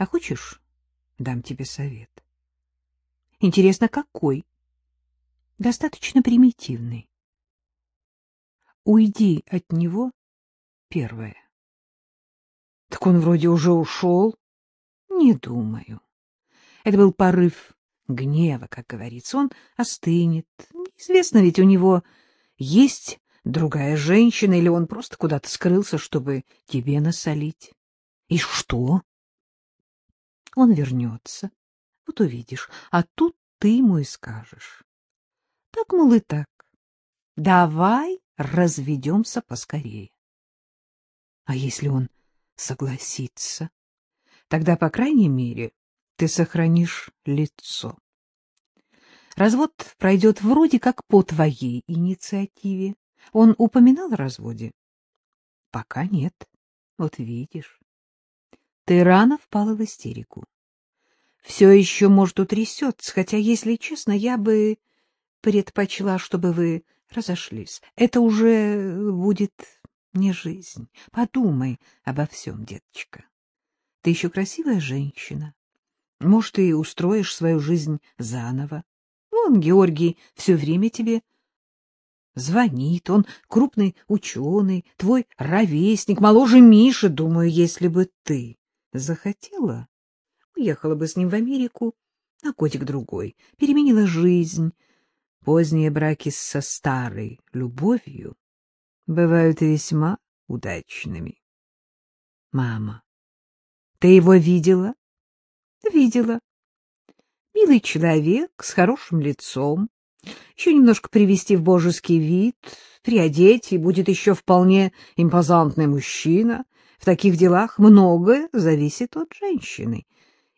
А хочешь, дам тебе совет? Интересно, какой? Достаточно примитивный. Уйди от него первое. Так он вроде уже ушел. Не думаю. Это был порыв гнева, как говорится. Он остынет. Неизвестно ведь у него есть другая женщина, или он просто куда-то скрылся, чтобы тебе насолить. И что? Он вернется. Вот увидишь. А тут ты ему и скажешь. Так, мол, и так. Давай разведемся поскорее. А если он согласится? Тогда, по крайней мере, ты сохранишь лицо. Развод пройдет вроде как по твоей инициативе. Он упоминал о разводе? Пока нет. Вот видишь. Ты рано впала в истерику. Все еще, может, утрясется, хотя, если честно, я бы предпочла, чтобы вы разошлись. Это уже будет не жизнь. Подумай обо всем, деточка. Ты еще красивая женщина. Может, и устроишь свою жизнь заново. Вон Георгий все время тебе звонит, он крупный ученый, твой ровесник, моложе Миши, думаю, если бы ты захотела, уехала бы с ним в Америку на годик-другой, переменила жизнь. Поздние браки со старой любовью бывают весьма удачными. Мама, ты его видела? Видела. Милый человек с хорошим лицом. Еще немножко привести в божеский вид, приодеть, и будет еще вполне импозантный мужчина. В таких делах многое зависит от женщины.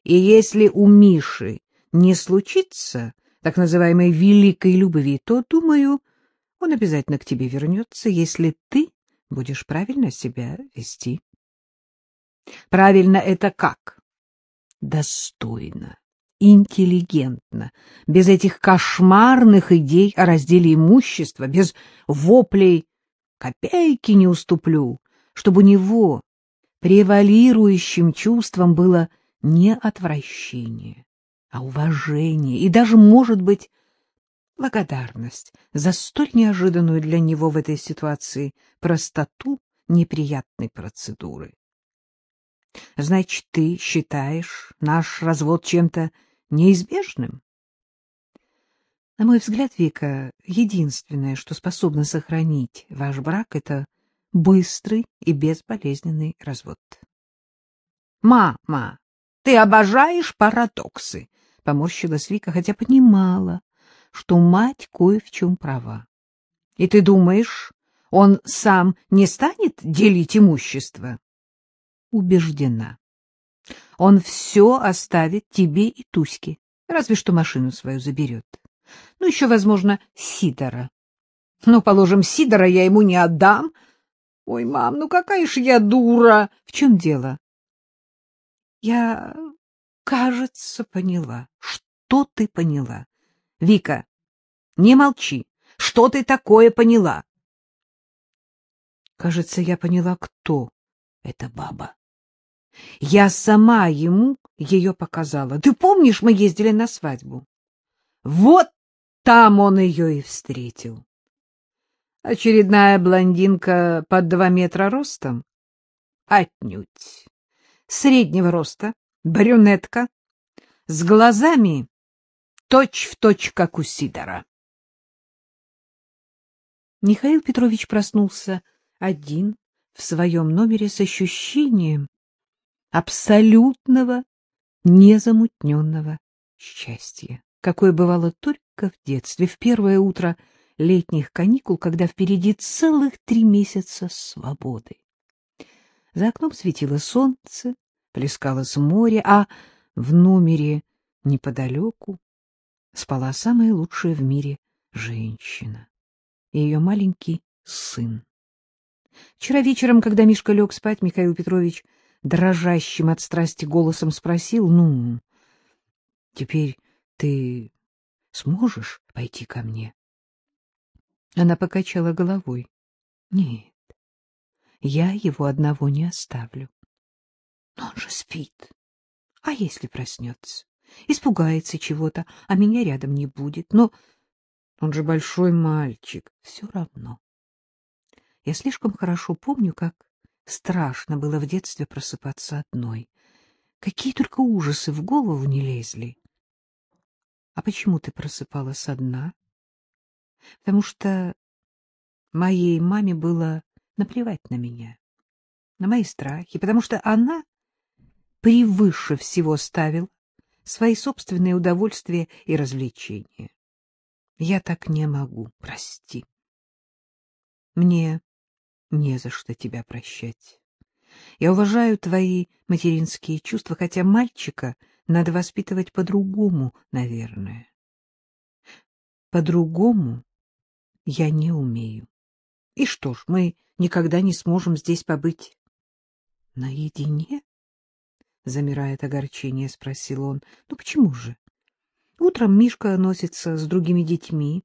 И если у Миши не случится так называемой великой любви, то, думаю, он обязательно к тебе вернется, если ты будешь правильно себя вести. Правильно это как? Достойно, интеллигентно, без этих кошмарных идей о разделе имущества, без воплей «копейки не уступлю», чтобы у него превалирующим чувством было не отвращение, а уважение и даже, может быть, благодарность за столь неожиданную для него в этой ситуации простоту неприятной процедуры. Значит, ты считаешь наш развод чем-то неизбежным? На мой взгляд, Вика, единственное, что способно сохранить ваш брак, это быстрый и безболезненный развод. Мама, ты обожаешь парадоксы, поморщилась Вика, хотя понимала, что мать кое в чем права. И ты думаешь, он сам не станет делить имущество? убеждена. Он все оставит тебе и Туське, разве что машину свою заберет. Ну, еще, возможно, Сидора. Ну, положим, Сидора я ему не отдам. Ой, мам, ну какая ж я дура! В чем дело? Я, кажется, поняла. Что ты поняла? Вика, не молчи. Что ты такое поняла? Кажется, я поняла, кто эта баба. Я сама ему ее показала. Ты помнишь, мы ездили на свадьбу? Вот там он ее и встретил. Очередная блондинка под два метра ростом? Отнюдь. Среднего роста, брюнетка, с глазами точь-в-точь, точь, как у Сидора. Михаил Петрович проснулся один в своем номере с ощущением, абсолютного, незамутненного счастья, какое бывало только в детстве, в первое утро летних каникул, когда впереди целых три месяца свободы. За окном светило солнце, плескалось море, а в номере неподалеку спала самая лучшая в мире женщина и ее маленький сын. Вчера вечером, когда Мишка лег спать, Михаил Петрович дрожащим от страсти голосом спросил, «Ну, теперь ты сможешь пойти ко мне?» Она покачала головой. «Нет, я его одного не оставлю. Но он же спит. А если проснется? Испугается чего-то, а меня рядом не будет. Но он же большой мальчик. Все равно. Я слишком хорошо помню, как страшно было в детстве просыпаться одной. Какие только ужасы в голову не лезли. А почему ты просыпалась одна? Потому что моей маме было наплевать на меня, на мои страхи, потому что она превыше всего ставила свои собственные удовольствия и развлечения. Я так не могу, прости. Мне не за что тебя прощать. Я уважаю твои материнские чувства, хотя мальчика надо воспитывать по-другому, наверное. По-другому я не умею. И что ж, мы никогда не сможем здесь побыть наедине? Замирает огорчение, спросил он. Ну почему же? Утром Мишка носится с другими детьми.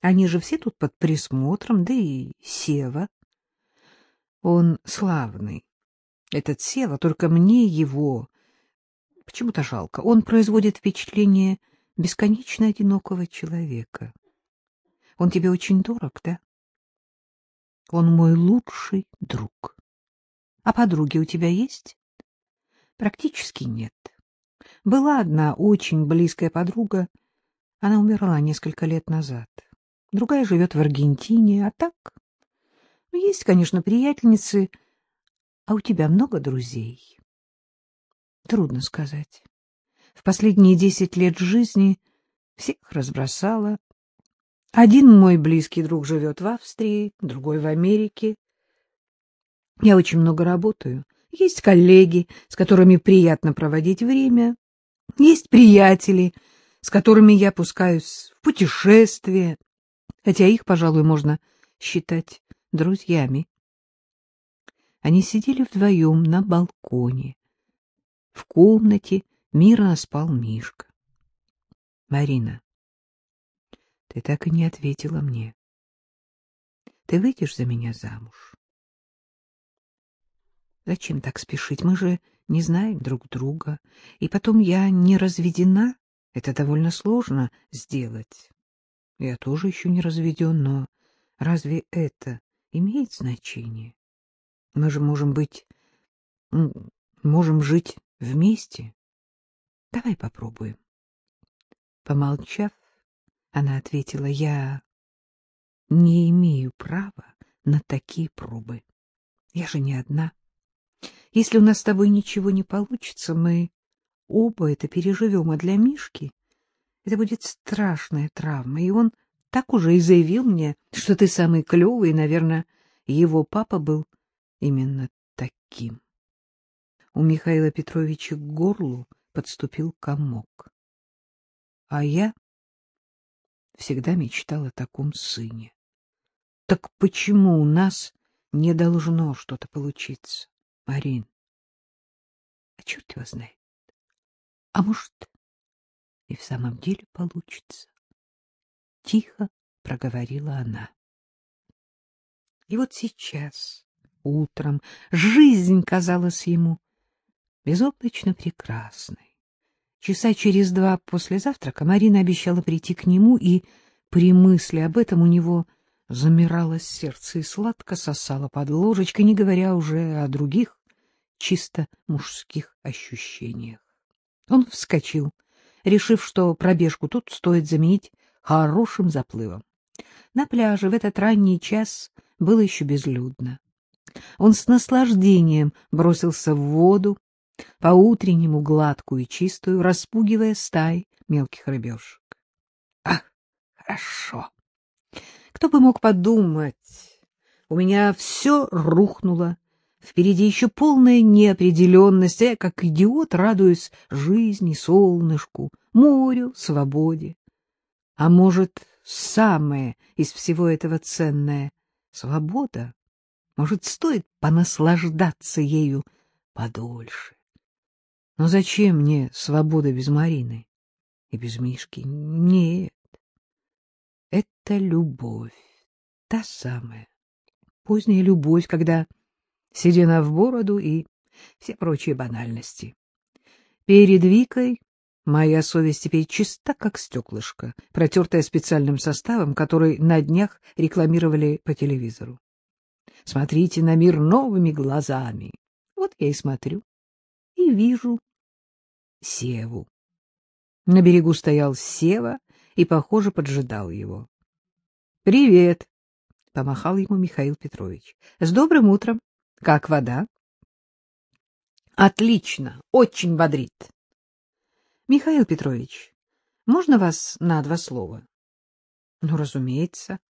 Они же все тут под присмотром, да и Сева. Он славный, этот Сева, только мне его почему-то жалко. Он производит впечатление бесконечно одинокого человека. Он тебе очень дорог, да? Он мой лучший друг. А подруги у тебя есть? Практически нет. Была одна очень близкая подруга. Она умерла несколько лет назад. Другая живет в Аргентине, а так... Ну, есть, конечно, приятельницы, а у тебя много друзей? Трудно сказать. В последние десять лет жизни всех разбросала. Один мой близкий друг живет в Австрии, другой в Америке. Я очень много работаю. Есть коллеги, с которыми приятно проводить время. Есть приятели, с которыми я пускаюсь в путешествие, хотя их, пожалуй, можно считать друзьями. Они сидели вдвоем на балконе. В комнате мирно спал Мишка. — Марина, ты так и не ответила мне. Ты выйдешь за меня замуж? Зачем так спешить? Мы же не знаем друг друга. И потом я не разведена. Это довольно сложно сделать. Я тоже еще не разведен, но разве это имеет значение? Мы же можем быть... можем жить вместе. Давай попробуем. Помолчав, она ответила, я не имею права на такие пробы. Я же не одна. Если у нас с тобой ничего не получится, мы оба это переживем, а для Мишки это будет страшная травма, и он так уже и заявил мне, что ты самый клевый, и, наверное, его папа был именно таким. У Михаила Петровича к горлу подступил комок. А я всегда мечтала о таком сыне. Так почему у нас не должно что-то получиться, Марин? А черт его знает. А может, и в самом деле получится? Тихо проговорила она. И вот сейчас утром. Жизнь казалась ему безоблачно прекрасной. Часа через два после завтрака Марина обещала прийти к нему, и при мысли об этом у него замирало сердце и сладко сосало под ложечкой, не говоря уже о других чисто мужских ощущениях. Он вскочил, решив, что пробежку тут стоит заменить хорошим заплывом. На пляже в этот ранний час было еще безлюдно. Он с наслаждением бросился в воду, по-утреннему гладкую и чистую, распугивая стай мелких рыбешек. Ах, хорошо! Кто бы мог подумать, у меня все рухнуло, впереди еще полная неопределенность, а я, как идиот, радуюсь жизни, солнышку, морю, свободе. А может, самое из всего этого ценное — свобода? Может, стоит понаслаждаться ею подольше? Но зачем мне свобода без Марины и без Мишки? Нет. Это любовь, та самая, поздняя любовь, когда седина в бороду и все прочие банальности. Перед Викой моя совесть теперь чиста, как стеклышко, протертая специальным составом, который на днях рекламировали по телевизору. Смотрите на мир новыми глазами. Вот я и смотрю, и вижу Севу. На берегу стоял Сева и, похоже, поджидал его. — Привет! — помахал ему Михаил Петрович. — С добрым утром! Как вода? — Отлично! Очень бодрит! — Михаил Петрович, можно вас на два слова? — Ну, разумеется.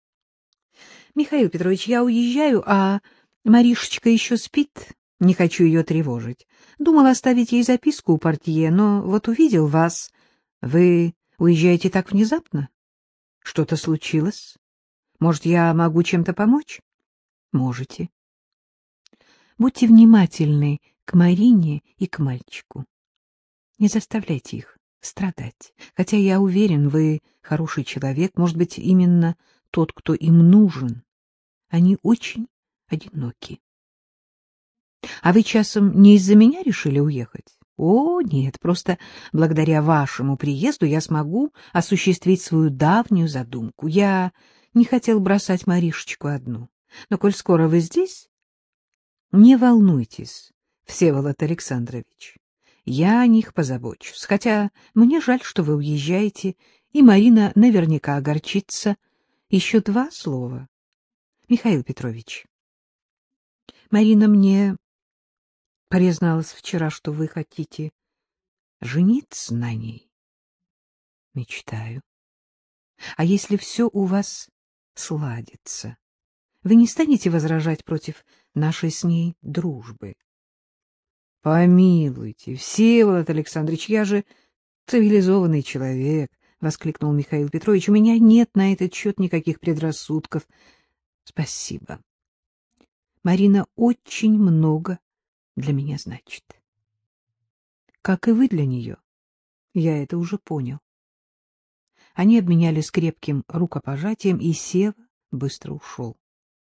— Михаил Петрович, я уезжаю, а Маришечка еще спит. Не хочу ее тревожить. Думал оставить ей записку у портье, но вот увидел вас. Вы уезжаете так внезапно? Что-то случилось? Может, я могу чем-то помочь? Можете. Будьте внимательны к Марине и к мальчику. Не заставляйте их страдать. Хотя я уверен, вы хороший человек, может быть, именно тот, кто им нужен. Они очень одиноки. А вы часом не из-за меня решили уехать? О, нет, просто благодаря вашему приезду я смогу осуществить свою давнюю задумку. Я не хотел бросать Маришечку одну. Но коль скоро вы здесь, не волнуйтесь, Всеволод Александрович. Я о них позабочусь. Хотя мне жаль, что вы уезжаете, и Марина наверняка огорчится. Еще два слова. Михаил Петрович, Марина мне призналась вчера, что вы хотите жениться на ней. Мечтаю. А если все у вас сладится, вы не станете возражать против нашей с ней дружбы? Помилуйте, Всеволод Александрович, я же цивилизованный человек, — воскликнул Михаил Петрович. — У меня нет на этот счет никаких предрассудков. Спасибо. Марина очень много для меня значит. Как и вы для нее. Я это уже понял. Они обменялись крепким рукопожатием, и Сева быстро ушел.